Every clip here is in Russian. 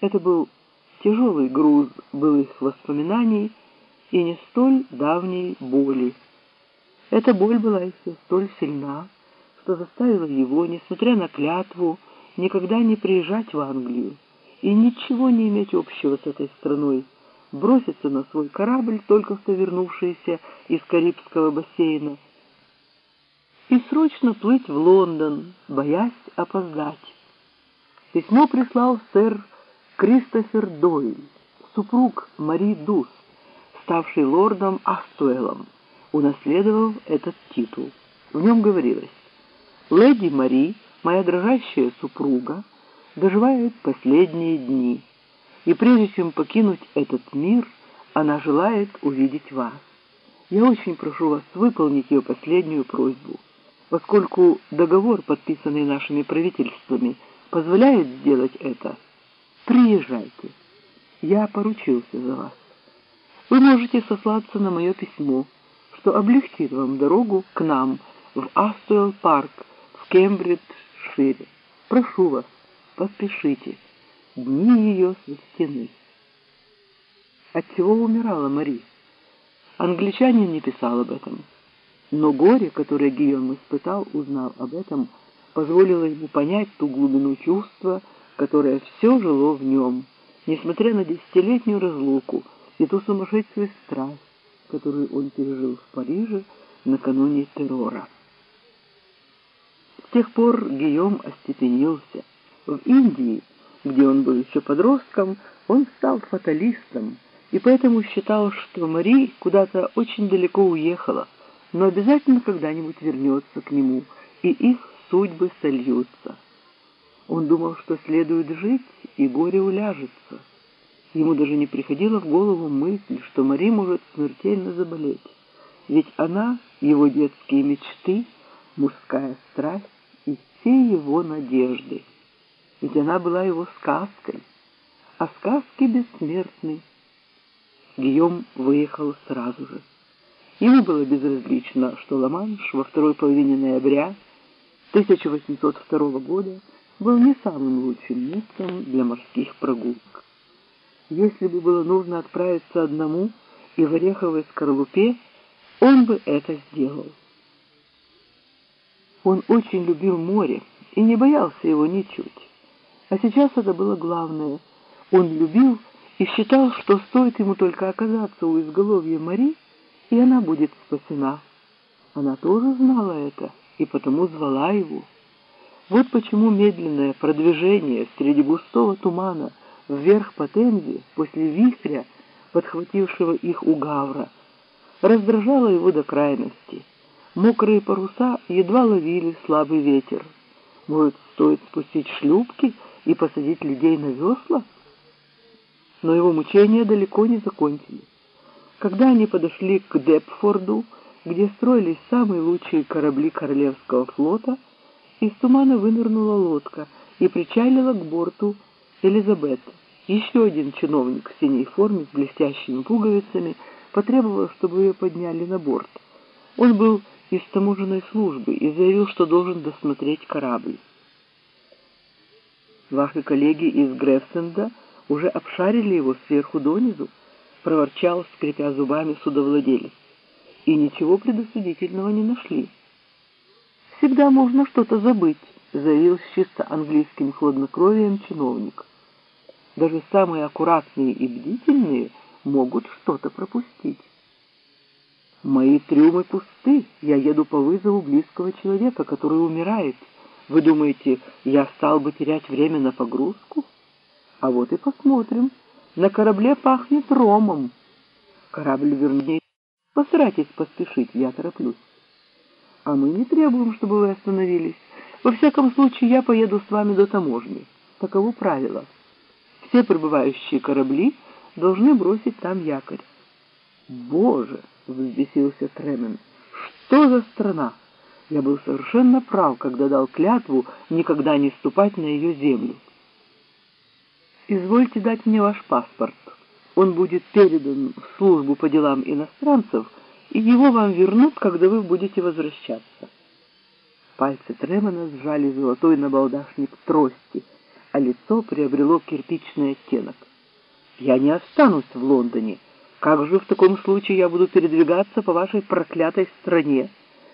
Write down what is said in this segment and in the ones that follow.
Это был тяжелый груз былых воспоминаний и не столь давней боли. Эта боль была еще столь сильна, что заставила его, несмотря на клятву, никогда не приезжать в Англию и ничего не иметь общего с этой страной, броситься на свой корабль, только что вернувшийся из Карибского бассейна, и срочно плыть в Лондон, боясь опоздать. Письмо прислал сэр Кристофер Дойль, супруг Мари Дус, ставший лордом Астуэлом, унаследовав этот титул. В нем говорилось «Леди Мари, моя дрожащая супруга, доживает последние дни, и прежде чем покинуть этот мир, она желает увидеть вас. Я очень прошу вас выполнить ее последнюю просьбу, поскольку договор, подписанный нашими правительствами, позволяет сделать это. Приезжайте. Я поручился за вас. Вы можете сослаться на мое письмо, что облегчит вам дорогу к нам в Астуэлл парк в Кембриджшире. Прошу вас, поспешите. Дни ее священы. Отчего умирала Мари? Англичанин не писал об этом. Но горе, которое Гийом испытал, узнав об этом, позволило ему понять ту глубину чувства, которое все жило в нем, несмотря на десятилетнюю разлуку и ту сумасшедшую страсть, которую он пережил в Париже накануне террора. С тех пор Гийом остепенился. В Индии, где он был еще подростком, он стал фаталистом и поэтому считал, что Мари куда-то очень далеко уехала, но обязательно когда-нибудь вернется к нему, и их судьбы сольются. Он думал, что следует жить, и горе уляжется. Ему даже не приходила в голову мысль, что Мари может смертельно заболеть, ведь она — его детские мечты, мужская страсть и все его надежды. Ведь она была его сказкой, а сказки бессмертны. Гийом выехал сразу же. Ему было безразлично, что Ла-Манш во второй половине ноября 1802 года был не самым лучшим местом для морских прогулок. Если бы было нужно отправиться одному и в ореховой скорлупе, он бы это сделал. Он очень любил море и не боялся его ничуть. А сейчас это было главное. Он любил и считал, что стоит ему только оказаться у изголовья Мари, и она будет спасена. Она тоже знала это и потому звала его. Вот почему медленное продвижение среди густого тумана вверх по Темзе после вихря, подхватившего их у Гавра, раздражало его до крайности. Мокрые паруса едва ловили слабый ветер. Может, стоит спустить шлюпки и посадить людей на весла? Но его мучения далеко не закончились. Когда они подошли к Депфорду, где строились самые лучшие корабли Королевского флота, из тумана вынырнула лодка и причалила к борту Элизабет. Еще один чиновник в синей форме с блестящими пуговицами потребовал, чтобы ее подняли на борт. Он был из таможенной службы и заявил, что должен досмотреть корабль. Ваши коллеги из Грефсенда уже обшарили его сверху донизу, проворчал, скрипя зубами судовладелец, и ничего предосудительного не нашли. «Всегда можно что-то забыть», — заявил с чисто английским хладнокровием чиновник. «Даже самые аккуратные и бдительные могут что-то пропустить». «Мои трюмы пусты. Я еду по вызову близкого человека, который умирает. Вы думаете, я стал бы терять время на погрузку? А вот и посмотрим». На корабле пахнет ромом. Корабль вернее. Постарайтесь поспешить, я тороплюсь. А мы не требуем, чтобы вы остановились. Во всяком случае, я поеду с вами до таможни. Таково правило. Все прибывающие корабли должны бросить там якорь. Боже, взбесился Тремен, что за страна? Я был совершенно прав, когда дал клятву никогда не ступать на ее землю. «Извольте дать мне ваш паспорт. Он будет передан в службу по делам иностранцев, и его вам вернут, когда вы будете возвращаться». Пальцы Тремона сжали золотой набалдашник трости, а лицо приобрело кирпичный оттенок. «Я не останусь в Лондоне. Как же в таком случае я буду передвигаться по вашей проклятой стране?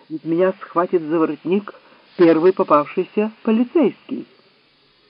Ведь меня схватит за воротник первый попавшийся полицейский».